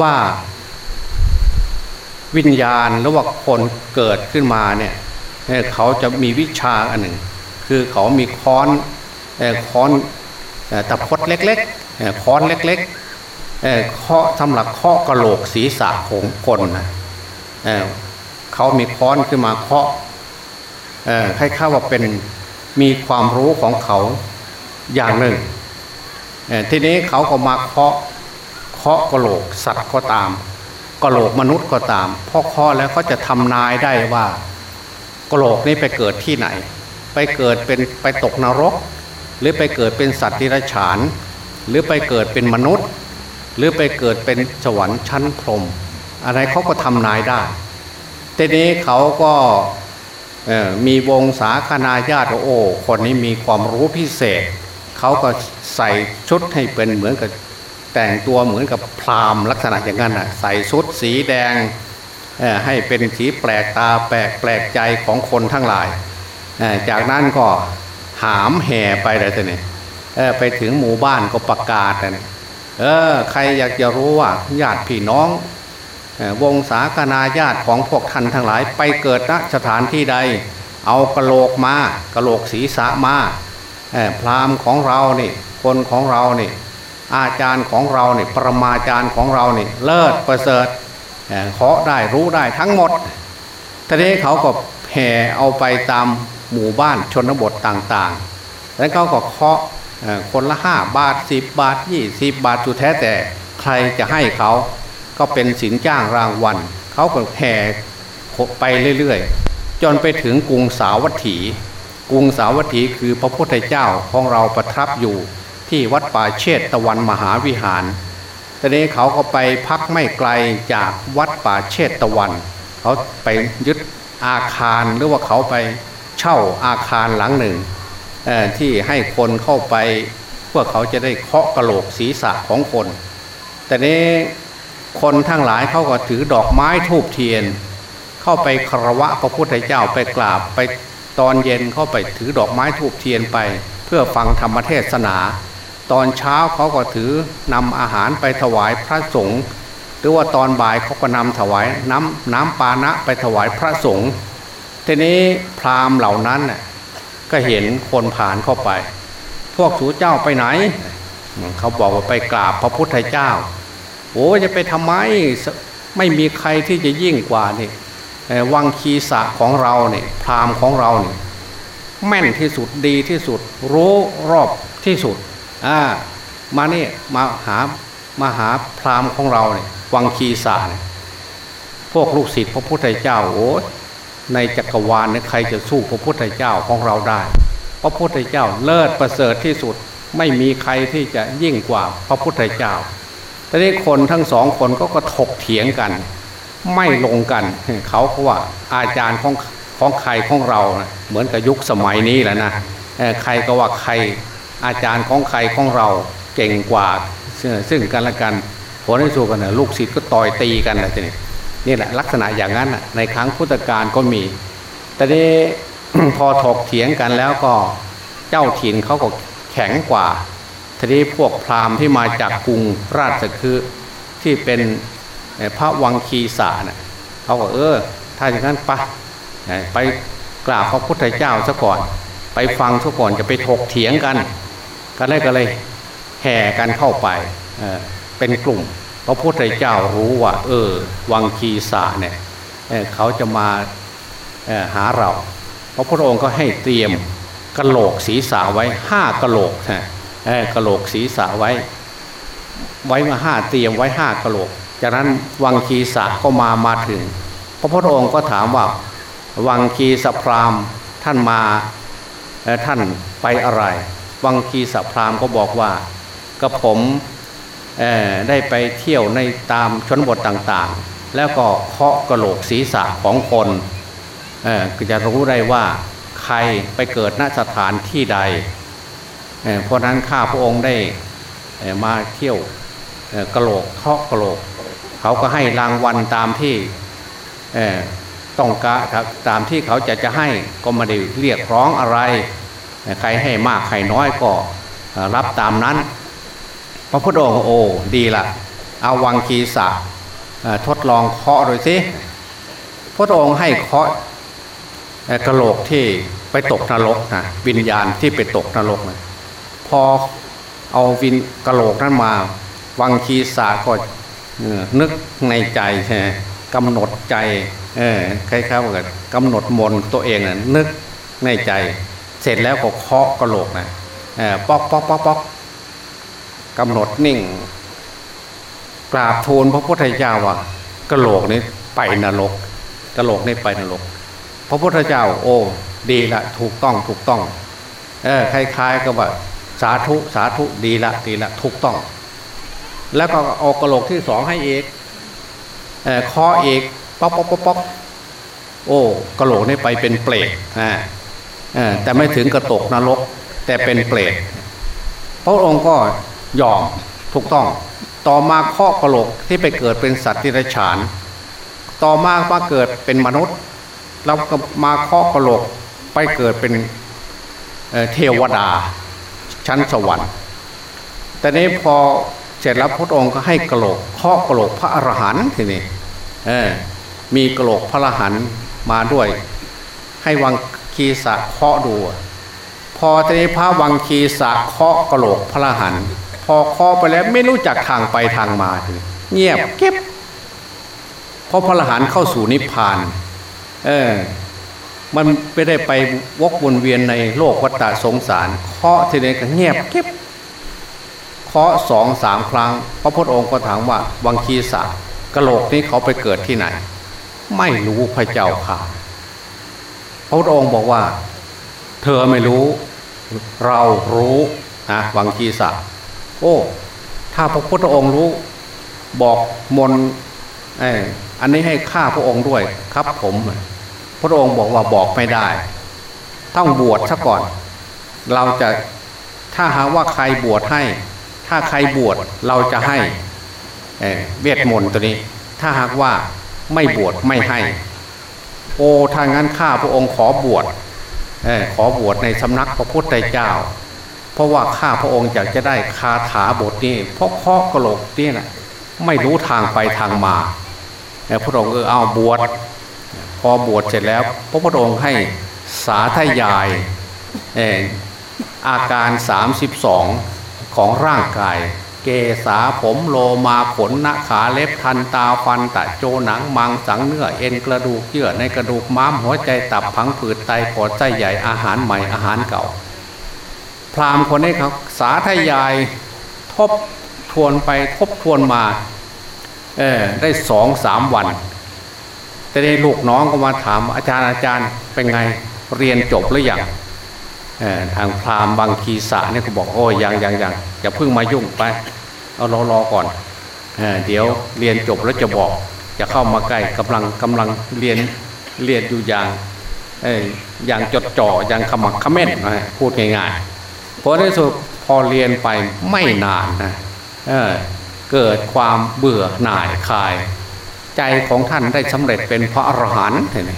ว่าวิญญาณหรือว่าคนเกิดขึ้นมาเนี่ยเขาจะมีวิชาอันหนึ่ง คือเขามีค้อนค้อนตะพดเล็กๆค้อนเล็กๆเคาะสำหรับเคาะกระโหลกศีรษะของคนนะเขามีค้อนขึ้นมาเคาะ ให้ข้าว่าเป็นมีความรู้ของเขาอย่างหนึ่ง ทีนี้เขาก็มาเคาะเคาะกระโหลกสัตว์ก็ตามกระโหลกมนุษย์ก็ตามพอเคาะแล้วเขาจะทำนายได้ว่ากระโหลกนี้ไปเกิดที่ไหน ไปเกิดเป็นไปตกนรก หรือไปเกิดเป็นสัตว์ที่ไรฉาน หรือไปเกิดเป็นมนุษย์ หรือไปเกิดเป็นสวรรค์ชั้นพรหมอะไรเขาก็ทำนายได้ทีนี้เขาก็ มีวงสาคนาญาติโอ้คนนี้มีความรู้พิเศษ เขาก็ใส่ชุดให้เป็นเหมือนกับแต่งตัวเหมือนกับพราหมณ์ลักษณะอย่างนั้นอะใส่ชุดสีแดงให้เป็นสีแปลกตาแปลกแปลกใจของคนทั้งหลาย จากนั้นก็หามแห่ไปเลยทีนี้ไปถึงหมู่บ้านก็ประกาศนะเออใครอยากจะรู้ว่าญาติพี่น้อง วงศาคณาญาติของพวกท่านทั้งหลายไปเกิดณสถานที่ใด เอากระโหลกมากระโหลกศีรษะมาพราหมณ์ของเรานี่คนของเรานี่อาจารย์ของเราเนี่ยปรมาจารย์ของเราเนี่ยเลิศประเสริฐเคาะได้รู้ได้ทั้งหมดทีนี้เขาก็แห่เอาไปตามหมู่บ้านชนบทต่างๆ แล้วเขาก็เคาะคนละห้าบาทสิบบาทยี่สิบบาทสุดแท้แต่ใครจะให้เขา ก็เป็นสินจ้างรางวัลเขาก็แห่ไปเรื่อยๆ จนไปถึงกรุงสาวัตถี กรุงสาวัตถีคือพระพุทธเจ้าของเราประทับอยู่ที่วัดป่าเชตตะวันมหาวิหารตอนนี้เขาก็ไปพักไม่ไกลจากวัดป่าเชตตะวัน เขาไปยึดอาคารหรือว่าเขาไปเช่าอาคารหลังหนึ่งที่ให้คนเข้าไปเพื่อเขาจะได้เคาะกระโหลกศีรษะของคน แต่นี้ คนทั้งหลายเขาก็ถือดอกไม้ทูบเทียน เข้าไปคารวะพระพุทธเจ้าไปกราบไปตอนเย็นเข้าไปถือดอกไม้ทูบเทียนไป เพื่อฟังธรรมเทศนา ตอนเช้าเขาก็ถือนำอาหารไปถวายพระสงฆ์หรือว่าตอนบ่ายเขาก็นำถวายน้ำน้ำปานะไปถวายพระสงฆ์ทีนี้พราหมณ์เหล่านั้นก็เห็นคนผ่านเข้าไป พวกสูเจ้าไปไหน เขาบอกว่าไปกราบพระพุทธเจ้า โอ้จะไปทำไมไม่มีใครที่จะยิ่งกว่านี่วังคีสะของเราเนี่ยพราหมณ์ของเราเนี่ยแม่นที่สุดดีที่สุด รู้รอบที่สุดอ่ามาเนี่ยมาหามาหาพราหมณ์ของเราเนี่ยวังคีสาเนี่ยพวกลูกศิษย์พระพุทธเจ้าโอ้ในจักรวาลเนี่ยใครจะสู้พระพุทธเจ้าของเราได้ พระพุทธเจ้าเลิศประเสริฐที่สุดไม่มีใครที่จะยิ่งกว่าพระพุทธเจ้า แต่นี้คนทั้งสองคนก็ก็ถกเถียงกัน ไม่ลงกัน เขาก็ว่าอาจารย์ของของใครของเราเหมือนกับยุคสมัยนี้แหละนะใครก็ว่าใครอาจารย์ของใครของเราเก่งกว่าซึ่งกันและกันผลที่สุดกันนะลูกศิษย์ก็ต่อยตีกันนะทีนี้นี่แหละลักษณะอย่างนั้นในครั้งพุทธกาลก็มีแต่นี้พอถกเถียงกันแล้วก็เจ้าถิ่นเขาก็แข็งกว่า ทีนี้พวกพราหมณ์ที่มาจากกรุงราชคือที่เป็นพระวังคีสานะ่ยเขาก็เออ ถ้าอย่างนั้นปะไปกราบพระพุทธเจ้าซะก่อน ไปฟังซะก่อนจะไปถกเถียงกันก็เลยก็เลยแห่กันเข้าไปเเป็นกลุ่ม พระพุทธเจ้ารู้ว่า เออ วังคีสาเนี่ยเขาจะมาหาเรา พระพุทธองค์ก็ให้เตรียมกระโหลกศีรษะไว้ห้ากระโหลกนะ กระโหลกศีรษะไว้ ไว้มาห้าเตรียมไว้ห้ากระโหลก จากนั้นวังคีสะก็มามาถึง พระพุทธองค์ก็ถามว่า วังคีสพรามท่านมาท่านไปอะไร วังคีสพรามก็บอกว่าก็ผมได้ไปเที่ยวในตามชนบทต่างๆ แล้วก็เคาะกระโหลกศีรษะของคนก็จะรู้ได้ว่าใครไปเกิดณสถานที่ใด เพราะนั้นข้าพระองค์ได้มาเที่ยวกระโหลกเคาะกระโหลก เขาก็ให้รางวัลตามที่ต้องการตามที่เขาจะจะให้ก็ไม่ได้เรียกร้องอะไร ใครให้มากใครน้อยก็รับตามนั้น พระพุทธองค์โอ้ดีละเอาวังคีสะทดลองเคาะดูสิพระองค์ให้เคาะกระโหลกที่ไปตกนรกนะวิญญาณที่ไปตกนรกนะ พอเอาวินกระโหลกนั้นมาวังคีสาก็นึกในใจใช่กำหนดใจเออใครๆกับกำหนดมนตัวเองนะนึกในใจ เสร็จแล้วก็เคาะกระโหลกนะป๊อกป๊อกป๊อกป๊อกกำหนดนิ่ง กราบทูลพระพุทธเจ้าว่ากระโหลกนี้ไปนรกกระโหลกนี้ไปนรก พระพุทธเจ้า โอ้ ดีละถูกต้องถูกต้อง เออคล้ายๆกับว่า สาธุสาธุดีละดีละถูกต้อง แล้วก็เอากระโหลกที่สองให้เอกเออคอเอกป๊อกป๊อกป๊อกป๊อกโอ้กระโหลกนี่ไปเป็นเปรตอ่าแต่ไม่ถึงกระตกนรก แต่เป็นเปรตพระองค์ก็ยอมถูกต้อง ต่อมาข้อกระโหลกที่ไปเกิดเป็นสัตว์ที่ไรฉาน ต่อมามาเกิดเป็นมนุษย์เราก็มาเคาะกระโหลกไปเกิดเป็นเทวดา ชั้นสวรรค์ แต่นี้พอเสร็จแล้วพระองค์ก็ให้กระโหลกเคาะกระโหลกพระอรหันต์ทีนี้มีกระโหลกพระอรหันต์มาด้วย ให้วังคีสะเคาะดู พอทีนี้พระวังคีสะเคาะกระโหลกพระอรหันต์พอเคาะไปแล้วไม่รู้จักทางไปทางมาเงียบเก็บพอพระอรหันต์เข้าสู่นิพพาน เออ มันไม่ได้ไปวกวนเวียนในโลกวัฏสงสารเคาะทีนี้ก็เงียบเก็บเคาะสองสามครั้ง พระพุทธองค์ก็ถามว่าวังคีสากะโหลกนี้เขาไปเกิดที่ไหน ไม่รู้พระเจ้าค่ะ พระพุทธองค์บอกว่า เธอไม่รู้ เรารู้นะวังคีสาโอ้ ถ้าพระพุทธองค์รู้ บอกมนอันนี้ให้ข้าพระองค์ด้วยครับผม พระองค์บอกว่าบอกไม่ได้ ต้องบวชซะก่อน เราจะถ้าหาว่าใครบวชให้ ถ้าใครบวชเราจะให้เวทมนต์ตัวนี้ ถ้าหากว่าไม่บวชไม่ให้ โอ้ถ้างั้นข้าพระองค์ขอบวชขอบวชในสำนักพระพุทธเจ้า เพราะว่าข้าพระองค์อยากจะได้คาถาบทนี้เพราะข้อกระโหลกนี่นะไม่รู้ทางไปทางมาพระองค์เออเอาบวช พอบวชเสร็จแล้ว พระพุทธองค์ให้สาธยายอาการ 32 ของร่างกาย เกษาผมโลมาขนหน้าขาเล็บทันตาฟันตะโจหนังมังสังเนื้อเอ็นกระดูกเยื่อในกระดูกม้ามหัวใจตับพังผืดไตปอดไส้ใหญ่อาหารใหม่อาหารเก่า พราหมณ์คนนี้เขาสาธยายทบทวนไปทบทวนมาได้สองสามวัน แต่ในลูกน้องก็มาถามอาจารย์อาจารย์เป็นไงเรียนจบหรือยังทางพราหมณ์บางคีสาเนี่ยเขาบอกโอ้ยยังยังยังอย่าเพิ่งมายุ่งไปเอารอรอก่อนเเดี๋ยวเรียนจบแล้วจะบอก จะเข้ามาใกล้กำลังกำลังเรียนเรียนอยู่อย่างอย่างจดจ่ออย่างขมักขม้นพูดง่ายๆเพราะในสุดพอเรียนไปไม่นานนะเกิดความเบื่อหน่ายคลาย ใจของท่านได้สำเร็จเป็นพระอรหันต์เห็นไหม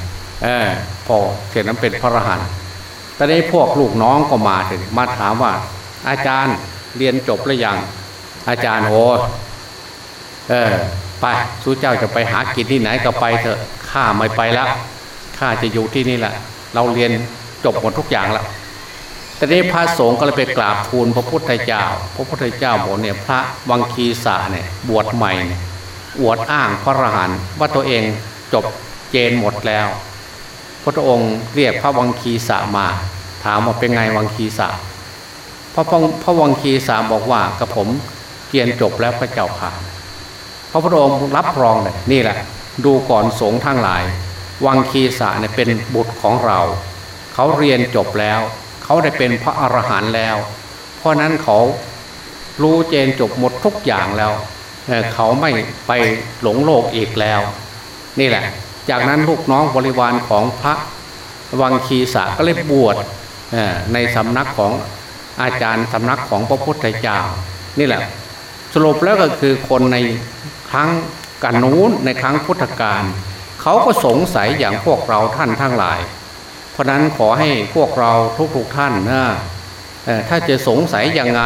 เออพอเสร็จนั้นเป็นพระอรหันต์ตอนนี้พวกลูกน้องก็มาถึงมาถามว่า อาจารย์เรียนจบหรือยัง อาจารย์โอ้เออไปสู้เจ้าจะไปหากินที่ไหนก็ไปเถอะข้าไม่ไปแล้วข้าจะอยู่ที่นี่แหละเราเรียนจบหมดทุกอย่างแล้วแต่นี้พระสงฆ์ก็เลยไปกราบทูลพระพุทธเจ้า พระพุทธเจ้าบอกเนี่ยพระวังคีสาเนี่ยบวชใหม่เนี่ย อวดอ้างพระอรหันต์ว่าตัวเองจบเจนหมดแล้ว พระองค์เรียกพระวังคีสามา ถามว่าเป็นไงวังคีสาพระพระวังคีสาบอกว่ากระผมเรียนจบแล้วพระเจ้าค่ะพระพุทธองค์รับรองเลยนี่แหละ ดูก่อนสงฆ์ทั้งหลาย วังคีสาเนี่ยเป็นบุตรของเรา เขาเรียนจบแล้ว เขาได้เป็นพระอรหันต์แล้ว เพราะนั้นเขารู้เจนจบหมดทุกอย่างแล้ว เขาไม่ไปหลงโลกอีกแล้ว นี่แหละ จากนั้นลูกน้องบริวารของพระวังคีสาก็เลยบวชในสำนักของอาจารย์สำนักของพระพุทธเจ้า นี่แหละ สรุปแล้วก็คือคนในครั้งกันนู้นในครั้งพุทธกาลเขาก็สงสัยอย่างพวกเราท่านทั้งหลาย เพราะนั้นขอให้พวกเราทุกๆท่านนะถ้าจะสงสัยยังไง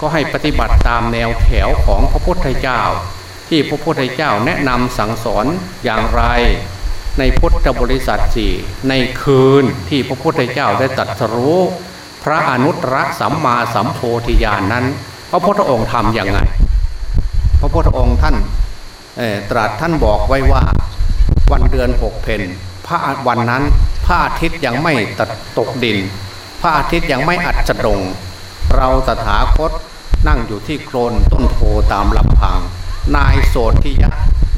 ก็ให้ปฏิบัติตามแนวแถวของพระพุทธเจ้า ที่พระพุทธเจ้าแนะนำสั่งสอนอย่างไร ในพุทธบริษัทสี่ในคืนที่พระพุทธเจ้าได้ตรัสรู้พระอนุตตรสัมมาสัมโพธิญาณนนั้น พระพุทธองค์ทำอย่างไง พระพุทธองค์ท่านตรัสท่านบอกไว้ว่าวันเดือนหกเพนพระวันนั้นพระอาทิตย์ยังไม่ตตกดิน พระอาทิตย์ยังไม่อัดจดง เราตถาคตนั่งอยู่ที่โคลนต้นโพตามลำพัง นายโสธิยะ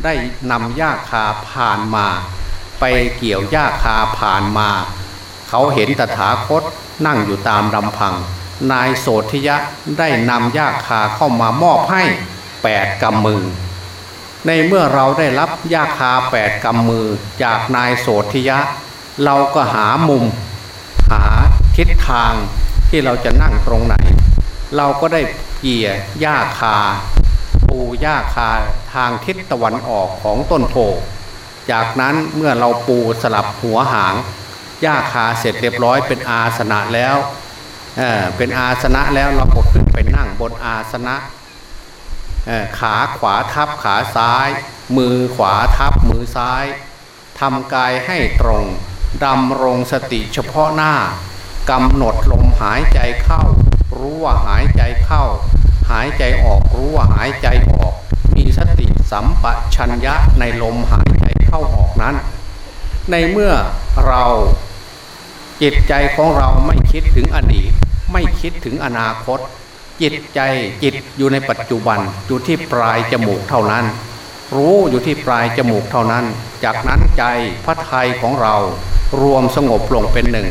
ได้นำหญ้าคาผ่านมา ไปเกี่ยวหญ้าคาผ่านมา เขาเห็นตถาคตนั่งอยู่ตามลำพัง นายโสธิยะได้นำหญ้าคาเข้ามามอบให้แปดกำมือ ในเมื่อเราได้รับยาคาแปดกำมือจากนายโสธิยะ เราก็หามุม หาทิศทาง ที่เราจะนั่งตรงไหน เราก็ได้เกี่ยหญ้าคาปูหญ้าคาทางทิศตะวันออกของต้นโพจากนั้นเมื่อเราปูสลับหัวหางหญ้าคาเสร็จเรียบร้อยเป็นอาสนะแล้วเเป็นอาสนะแล้วเราก็ขึ้นไปนั่งบนอาสนะขาขวาทับขาซ้าย มือขวาทับมือซ้ายทำกายให้ตรงดำรงสติเฉพาะหน้า กำหนดลมหายใจเข้า รู้ว่าหายใจเข้า หายใจออกรู้ว่าหายใจออก มีสติสัมปชัญญะในลมหายใจเข้าออกนั้น ในเมื่อเราจิตใจของเราไม่คิดถึงอดีต ไม่คิดถึงอนาคต จิตใจจิตอยู่ในปัจจุบันอยู่ที่ปลายจมูกเท่านั้น รู้อยู่ที่ปลายจมูกเท่านั้น จากนั้นใจพระทัยของเรารวมสงบลงเป็นหนึ่ง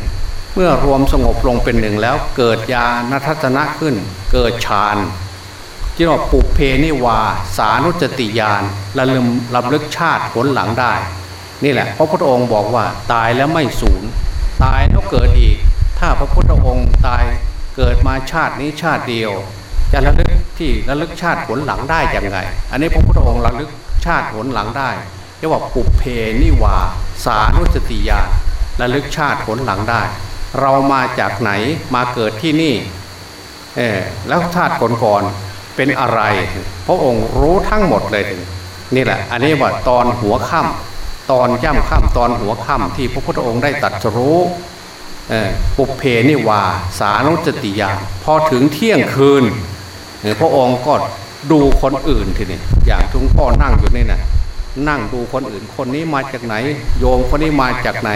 เมื่อรวมสงบลงเป็นหนึ่งแล้วเกิดญาณทัศนะขึ้น เกิดฌานจิตปุเพนิวา สานุจติญาณระลึมลำลึกชาติผลหลังได้ นี่แหละพระพุทธองค์บอกว่าตายแล้วไม่สูญตายแล้วเกิดอีก ถ้าพระพุทธองค์ตายเกิดมาชาตินี้ชาติเดียว จะระลึกที่ระลึกชาติผลหลังได้อย่างไรอันนี้พระพุทธองค์ระลึกชาติผลหลังได้เรียกว่าปุเพนิวา สานุสติญาณระลึกชาติผลหลังได้ เรามาจากไหนมาเกิดที่นี่แล้วชาติก่อนๆเป็นอะไร พระองค์รู้ทั้งหมดเลยนี่แหละ อันนี้ว่าตอนหัวค่ำตอนย่ำค่ำตอนหัวค่ำที่พระพุทธองค์ได้ตัดรู้ปุเพนิวา สานุจติยาพอถึงเที่ยงคืน พระองค์ก็ดูคนอื่นทีนี้อย่างทุกพ่อนั่งอยู่นี่นะนั่งดูคนอื่นคนนี้มาจากไหน โยมคนนี้มาจากไหน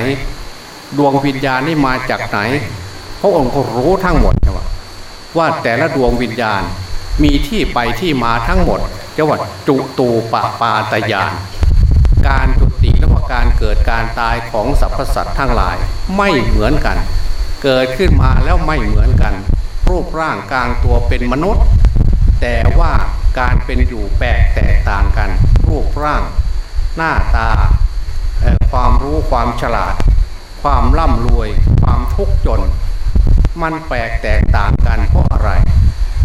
ดวงวิญญาณนี่มาจากไหน พระองค์ก็รู้ทั้งหมดว่าว่าแต่ละดวงวิญญาณมีที่ไปที่มาทั้งหมดจะว่าจุตูปปาตยาน การจุติและว่าการเกิดการตายของสรรพสัตว์ทั้งหลายไม่เหมือนกัน เกิดขึ้นมาแล้วไม่เหมือนกัน รูปร่างกลางตัวเป็นมนุษย์ แต่ว่าการเป็นอยู่แปลกแตกต่างกัน รูปร่าง หน้าตาความรู้ความฉลาด ความร่ำรวย ความทุกข์จน มันแปลกแตกต่างกันเพราะอะไร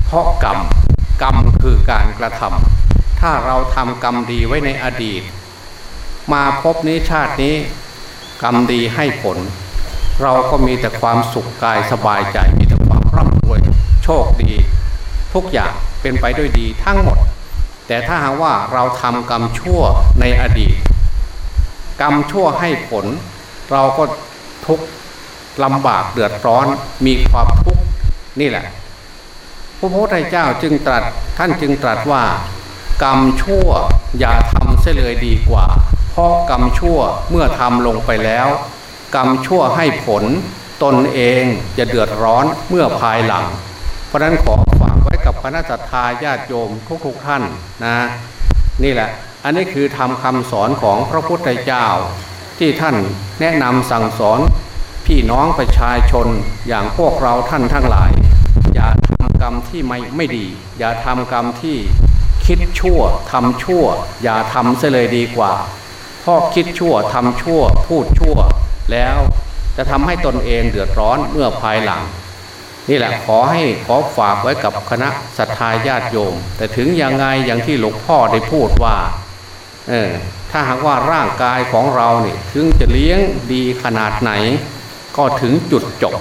เพราะกรรมกรรมคือการกระทำถ้าเราทำกรรมดีไว้ในอดีต มาพบนี้ชาตินี้ กรรมดีให้ผล เราก็มีแต่ความสุขกายสบายใจมีแต่ความร่ำรวยโชโชคดี ทุกอย่างเป็นไปด้วยดีทั้งหมด แต่ถ้าหากว่าเราทำกรรมชั่วในอดีต กรรมชั่วให้ผล เราก็ ทุกข์ลำบากเดือดร้อนมีความทุกข์นี่แหละ พระพุทธเจ้าจึงตรัสท่านจึงตรัสว่า กรรมชั่วอย่าทำเสียเลยดีกว่า เพราะกรรมชั่วเมื่อทำลงไปแล้ว กรรมชั่วให้ผลตนเองจะเดือดร้อนเมื่อภายหลัง เพราะนั้นขอฝากไว้กับคณะสัตยาญาติโยมทุกๆท่านนะ นี่แหละ อันนี้คือทำคำสอนของพระพุทธเจ้า ที่ท่านแนะนำสั่งสอนพี่น้องประชาชนอย่างพวกเราท่านทั้งหลาย อย่าทำกรรมที่ไม่ไม่ดี อย่าทำกรรมที่คิดชั่วทำชั่ว อย่าทำเสเลยดีกว่าเพราะคิดชั่วทำชั่ว พูดชั่ว แล้วจะทำให้ตนเองเดือดร้อนเมื่อภายหลัง นี่แหละขอให้ขอฝากไว้กับคณะศรัทธาญาติโยม แต่ถึงยังไงอย่างที่หลวงพ่อได้พูดว่าเออ ถ้าหากว่าร่างกายของเราเนี่ยถึงจะเลี้ยงดีขนาดไหน ก็ถึงจุดจบ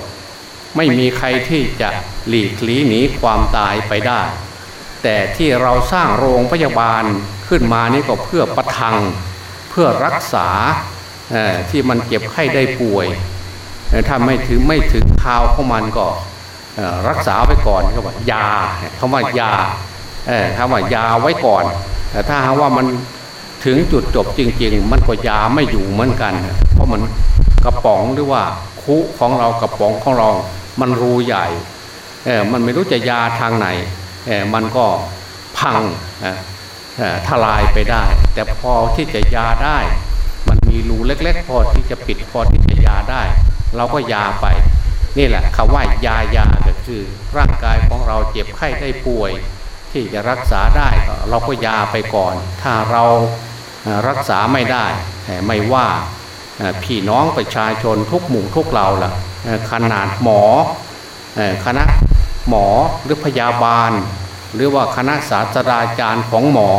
ไม่มีใครที่จะหลีกลี่หนีความตายไปได้ แต่ที่เราสร้างโรงพยาบาลขึ้นมานี่ก็เพื่อประทัง เพื่อรักษาที่มันเจ็บไข้ได้ป่วย ถ้าไม่ถึงไม่ถึงข่าวของมันก็รักษาไว้ก่อนเขาบอกยาคำว่ายาคำว่ายาไว้ก่อน แต่ถ้าหากว่ามัน ถึงจุดจบจริง ๆ มันก็ยาไม่อยู่เหมือนกัน เพราะมันกระป๋องหรือว่าคุของเรากระป๋องของเรา มันรูใหญ่เออมันไม่รู้จะยาทางไหนเออมันก็พังทลายไปได้ แต่พอที่จะยาได้ มันมีรูเล็ก ๆ พอที่จะปิดพอที่จะยาได้ เราก็ยาไป นี่แหละคำว่ายายาก็คือ ร่างกายของเราเจ็บไข้ได้ป่วย ที่จะรักษาได้เราก็ยาไปก่อน ถ้าเรา รักษาไม่ได้ไม่ว่าพี่น้องประชาชนทุกหมู่ทุกเราล่ะขนาดหมอคณะหมอหรือพยาบาล หรือว่าคณะศาสตราจารย์ของหมอ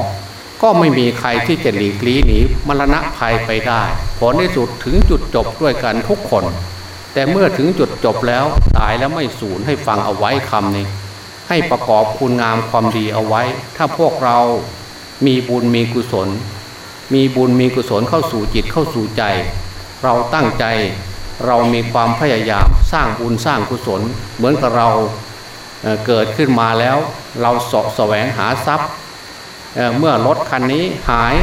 ก็ไม่มีใครที่จะหลีกลี่หนีมรณะภัยไปได้ผลในสุดถึงจุดจบด้วยกันทุกคน แต่เมื่อถึงจุดจบแล้วตายแล้วไม่สูญให้ฟังเอาไว้คำนี้ ให้ประกอบคุณงามความดีเอาไว้ ถ้าพวกเรามีบุญมีกุศล มีบุญมีกุศลเข้าสู่จิตเข้าสู่ใจ เราตั้งใจเรามีความพยายามสร้างบุญสร้างกุศล เหมือนกับเราเกิดขึ้นมาแล้ว เราสะแสวงหาทรัพย์เเมื่อรถคันนี้หาย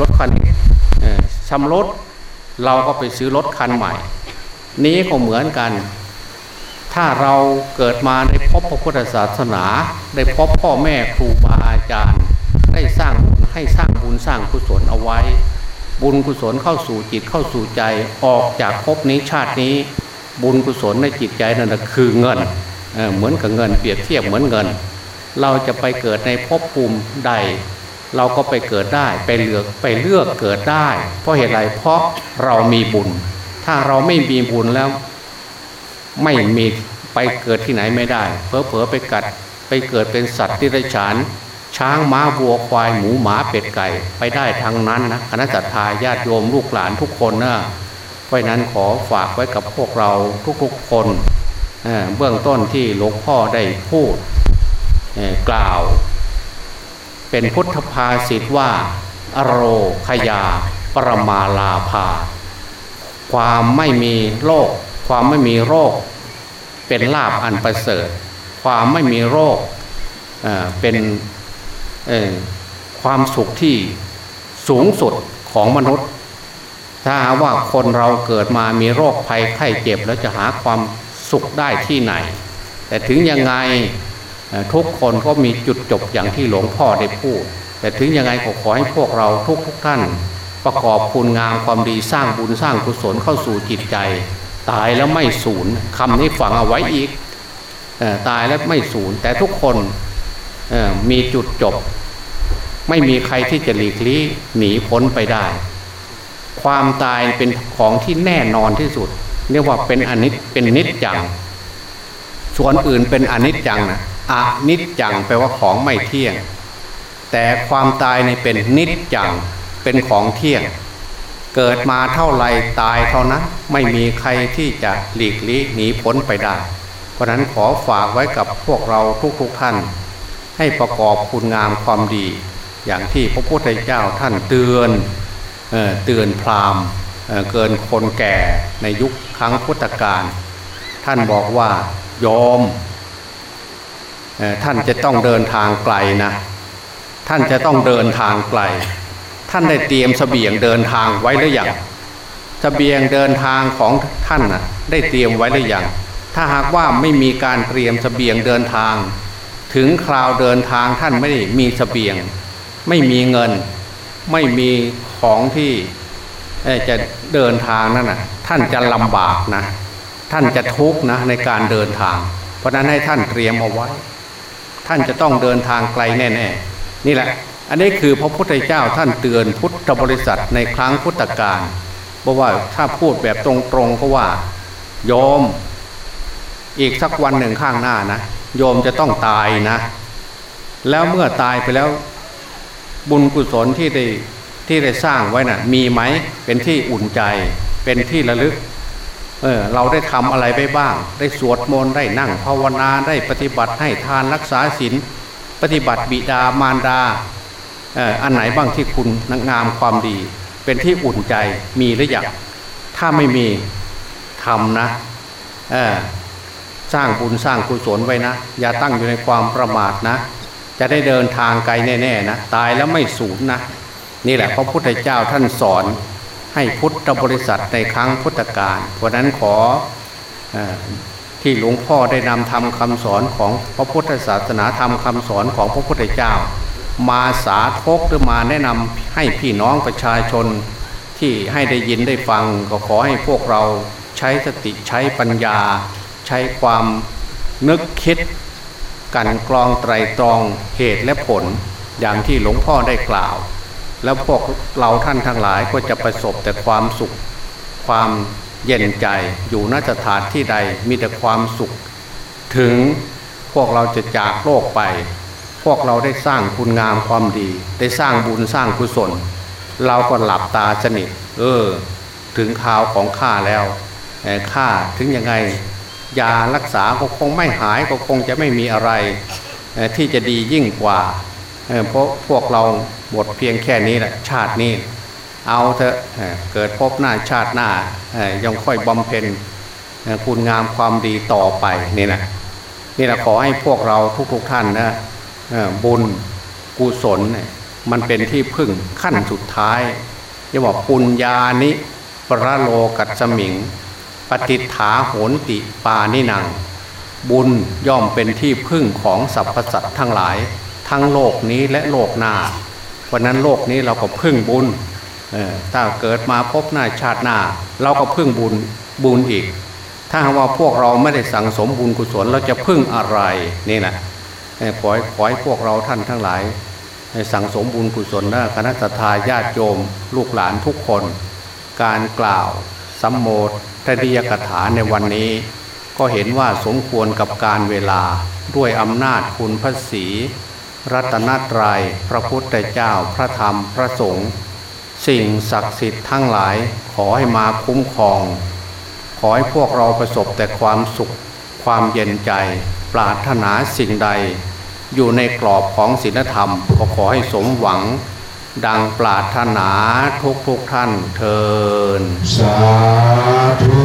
รถคันนี้ชำรถเราก็ไปซื้อรถคันใหม่ นี้ก็เหมือนกัน ถ้าเราเกิดมาได้พบพระพุทธศาสนา ได้พบพ่อแม่ครูบาอาจารย์ ได้สร้าง ให้สร้างบุญสร้างกุศลเอาไว้ บุญกุศลเข้าสู่จิตเข้าสู่ใจออกจากภพนี้ชาตินี้ บุญกุศลในจิตใจนั่นคือเงินเเหมือนกับเงินเปรียบเทียบเหมือนเงิน เราจะไปเกิดในภพภูมิใด เราก็ไปเกิดได้ไปเลือกไปเลือกเกิดได้ เพราะเหตุไรเพราะเรามีบุญ ถ้าเราไม่มีบุญแล้ว ไม่มีไปเกิดที่ไหนไม่ได้เพอเพอไปกัดไปเกิดเป็นสัตว์ที่ไรฉาน ช้างม้าวัวควายหมูหมาเป็ดไก่ไปได้ทั้งนั้นนะคณะจัตตาญาติโยมลูกหลานทุกคนนะเพราะนั้นขอฝากไว้กับพวกเราทุกๆคนเเบื้องต้นที่หลวงพ่อได้พูดกล่าว เป็นพุทธภาษิตว่า อโรคยา ปรมาลาภา ความไม่มีโรค ความไม่มีโรค เป็นลาภอันประเสริฐ ความไม่มีโรคเป็น ความสุขที่สูงสุดของมนุษย์ ถ้าว่าคนเราเกิดมามีโรคภัยไข้เจ็บแล้วจะหาความสุขได้ที่ไหน แต่ถึงยังไงทุกคนก็มีจุดจบอย่างที่หลวงพ่อได้พูด แต่ถึงยังไงก็ขอให้พวกเราทุกทุกท่าน ประกอบคุณงามความดีสร้างบุญสร้างกุศลเข้าสู่จิตใจ ตายแล้วไม่สูญคำนี้ฝังเอาไว้อีกตายแล้วไม่สูญแต่ทุกคน มีจุดจบ ไม่มีใครที่จะหลีกลี่หนีพ้นไปได้ ความตายเป็นของที่แน่นอนที่สุด เรียกว่าเป็นอนิจเป็นนิจจัง ส่วนอื่นเป็นอนิจจังนะอนิจจังแปลว่าของไม่เที่ยง แต่ความตายในเป็นนิจจังเป็นของเที่ยง เกิดมาเท่าไรตายเท่านั้นไม่มีใครที่จะหลีกลี่หนีพ้นไปได้ เพราะนั้นขอฝากไว้กับพวกเราทุกๆทท่าน ให้ประกอบคุณงามความดี อย่างที่พระพุทธเจ้าท่านเตือนเเตือนพราหมณ์เเกินคนแก่ในยุคครั้งพุทธกาลท่านบอกว่ายอมท่านจะต้องเดินทางไกลนะ ท่านจะต้องเดินทางไกล ท่านได้เตรียมสเสบียงเดินทางไว้หรือยังสเสบียงเดินทางของท่านนะได้เตรียมไว้หรือยังถ้าหากว่าไม่มีการเตรียมสเสบียงเดินทาง ถึงคราวเดินทางท่านไม่ได้มีสเสบียง ไม่มีเงิน ไม่มีของที่จะเดินทางนั่นนะท่านจะลำบากนะ ท่านจะทุกข์นะในการเดินทาง เพราะนั้นให้ท่านเตรียมเอาไว้ ท่านจะต้องเดินทางไกลแน่ๆนี่แหละ อันนี้คือพระพุทธเจ้าท่านเตือนพุทธบริษัทในครั้งพุทธกาลบอกว่าถ้าพูดแบบตรงๆก็ว่าโยมอีกสักวันหนึ่งข้างหน้านะ โยมจะต้องตายนะ แล้วเมื่อตายไปแล้ว บุญกุศลที่ได้ที่ได้สร้างไว้นะ่ะ มีไหมเป็นที่อุ่นใจ เป็นที่ระลึก เออเราได้ทำอะไรไปบ้าง ได้สวดมนต์ได้นั่งภาวนาได้ปฏิบัติให้ทานรักษาศีลปฏิบัติบิดามารดาเอออันไหนบ้างที่คุณงามความดี เป็นที่อุ่นใจมีหรือยังถ้าไม่มีทำนะเออ สร้างบุญสร้างกุศลไว้นะ อย่าตั้งอยู่ในความประมาทนะ จะได้เดินทางไกลแน่ๆนะตายแล้วไม่สูญนะ นี่แหละพระพุทธเจ้าท่านสอนให้พุทธบริษัทในครั้งพุทธกาลเพราะนั้นขออที่หลวงพ่อได้นำทำคำสอนของพระพุทธศาสนาธรรมคำสอนของพระพุทธเจ้า มาสาธกหรือมาแนะนำให้พี่น้องประชาชนที่ให้ได้ยินได้ฟังก็ขอให้พวกเราใช้สติใช้ปัญญา ใช้ความนึกคิด กันกรองไตรตรองเหตุและผลอย่างที่หลวงพ่อได้กล่าว แล้วพวกเราท่านทั้งหลายก็จะประสบแต่ความสุข ความเย็นใจอยู่นสถานที่ใดมีแต่ความสุข ถึงพวกเราจะจากโลกไป พวกเราได้สร้างคุณงามความดี ได้สร้างบุญสร้างกุศล เราก็หลับตาสนิทเออ ถึงข่าวของข้าแล้วข้าถึงยังไง ยารักษาก็คงไม่หายก็คงจะไม่มีอะไรที่จะดียิ่งกว่าเพราะพวกเราบทเพียงแค่นี้แหละชาตินี้ เอาเถอะเกิดพบหน้าชาติหน้ายังค่อยบำเพ็ญคุณงามความดีต่อไปนี่นะนี่แหละขอให้พวกเราทุกๆทท่านนะบุญกุศลมันเป็นที่พึ่งขั้นสุดท้ายจะบอกปุญญานิปรโลกัสมิง ปฏิฐาโหนติปานินัง บุญย่อมเป็นที่พึ่งของสรรพสัตว์ทั้งหลาย ทั้งโลกนี้และโลกหน้าเพราะนั้นโลกนี้เราก็พึ่งบุญถ้าเกิดมาพบหน้าชาติหน้า เราก็พึ่งบุญบุญอีก ถ้าว่าพวกเราไม่ได้สั่งสมบุญกุศลเราจะพึ่งอะไรนี่แหละขอให้ขอให้พวกเราท่านทั้งหลายสั่งสมบุญกุศลนะคณะทาญาติโยม ลูกหลานทุกคน การกล่าวสัมโมท นิยกถาในวันนี้ ก็เห็นว่าสมควรกับการเวลาด้วยอำนาจคุณพระศีรัตนตรยัยพระพุทธเจ้าพระธรรมพระสงฆ์สิ่งศักดิ์สิทธิ์ทั้งหลายขอให้มาคุ้มครอง ขอให้พวกเราประสบแต่ความสุข ความเย็นใจ ปรารถนาสิ่งใด อยู่ในกรอบของศีลธรรมก็ขอให้สมหวัง ดังปรารถนาทุกทุกท่านเทินสาธุ